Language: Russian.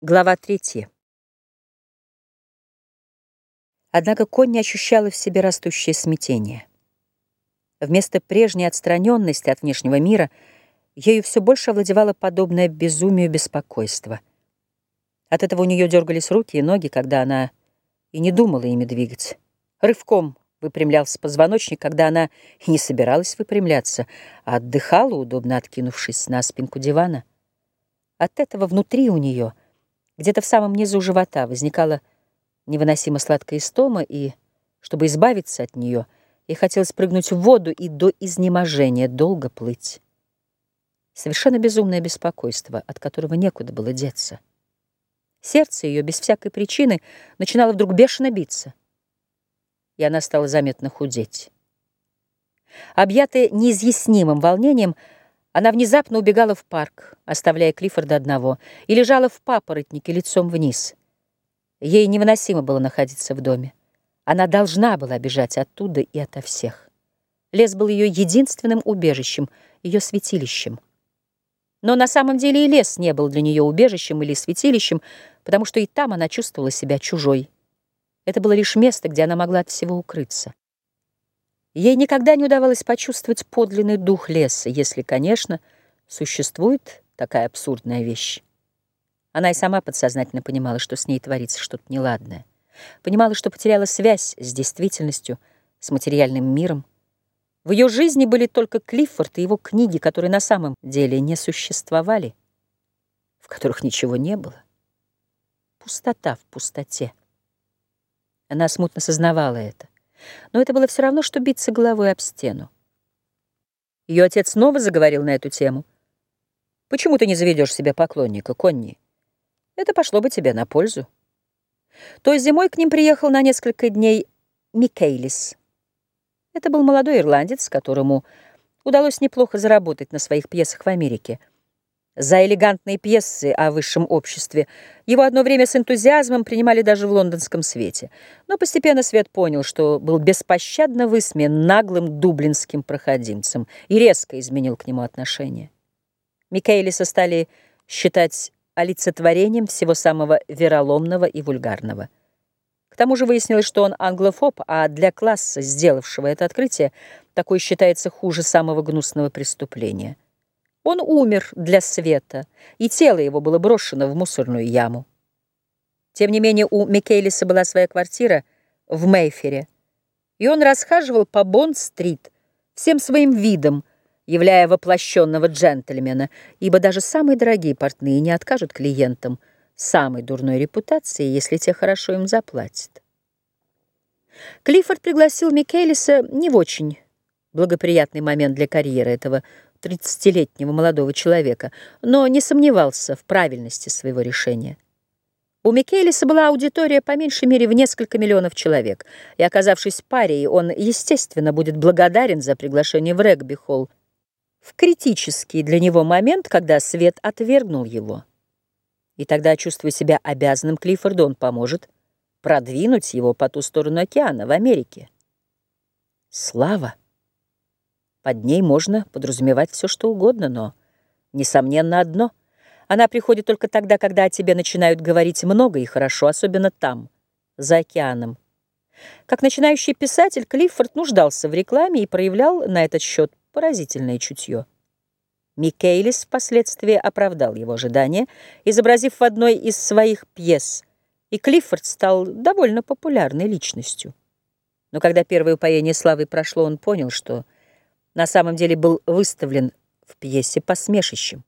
Глава третья. Однако Конни ощущала в себе растущее смятение. Вместо прежней отстраненности от внешнего мира ею все больше овладевало подобное безумию беспокойства. От этого у нее дергались руки и ноги, когда она и не думала ими двигать. Рывком выпрямлялся позвоночник, когда она и не собиралась выпрямляться, а отдыхала, удобно откинувшись на спинку дивана. От этого внутри у нее — где-то в самом низу живота возникала невыносимо сладкая истома, и, чтобы избавиться от нее, ей хотелось прыгнуть в воду и до изнеможения долго плыть. Совершенно безумное беспокойство, от которого некуда было деться. Сердце ее без всякой причины начинало вдруг бешено биться, и она стала заметно худеть. Объятая неизъяснимым волнением, она внезапно убегала в парк, оставляя Клиффорда одного, и лежала в папоротнике лицом вниз. Ей невыносимо было находиться в доме. Она должна была бежать оттуда и ото всех. Лес был ее единственным убежищем, ее святилищем. Но на самом деле и лес не был для нее убежищем или святилищем, потому что и там она чувствовала себя чужой. Это было лишь место, где она могла от всего укрыться. Ей никогда не удавалось почувствовать подлинный дух леса, если, конечно, существует такая абсурдная вещь. Она и сама подсознательно понимала, что с ней творится что-то неладное. Понимала, что потеряла связь с действительностью, с материальным миром. В ее жизни были только Клиффорд и его книги, которые на самом деле не существовали, в которых ничего не было. Пустота в пустоте. Она смутно сознавала это. Но это было все равно, что биться головой об стену. Ее отец снова заговорил на эту тему. «Почему ты не заведешь себе поклонника, Конни? Это пошло бы тебе на пользу». Той зимой к ним приехал на несколько дней Микейлис. Это был молодой ирландец, которому удалось неплохо заработать на своих пьесах в Америке — за элегантные пьесы о высшем обществе. Его одно время с энтузиазмом принимали даже в лондонском свете. Но постепенно Свет понял, что был беспощадно высмеян наглым дублинским проходимцем и резко изменил к нему отношение. Микаэлиса стали считать олицетворением всего самого вероломного и вульгарного. К тому же выяснилось, что он англофоб, а для класса, сделавшего это открытие, такой считается хуже самого гнусного преступления — он умер для света, и тело его было брошено в мусорную яму. Тем не менее, у Микелиса была своя квартира в Мейфере, и он расхаживал по Бонд-стрит всем своим видом, являя воплощенного джентльмена, ибо даже самые дорогие портные не откажут клиентам самой дурной репутации, если те хорошо им заплатят. Клиффорд пригласил Микелиса не в очень благоприятный момент для карьеры этого тридцатилетнего молодого человека, но не сомневался в правильности своего решения. У Микелиса была аудитория по меньшей мере в несколько миллионов человек, и, оказавшись парей, он, естественно, будет благодарен за приглашение в регби-холл в критический для него момент, когда свет отвергнул его. И тогда, чувствуя себя обязанным Клиффорду, он поможет продвинуть его по ту сторону океана, в Америке. Слава! Под ней можно подразумевать все, что угодно, но, несомненно, одно. Она приходит только тогда, когда о тебе начинают говорить много и хорошо, особенно там, за океаном. Как начинающий писатель, Клиффорд нуждался в рекламе и проявлял на этот счет поразительное чутье. Микейлис впоследствии оправдал его ожидания, изобразив в одной из своих пьес, и Клиффорд стал довольно популярной личностью. Но когда первое упоение славы прошло, он понял, что на самом деле был выставлен в пьесе посмешищем.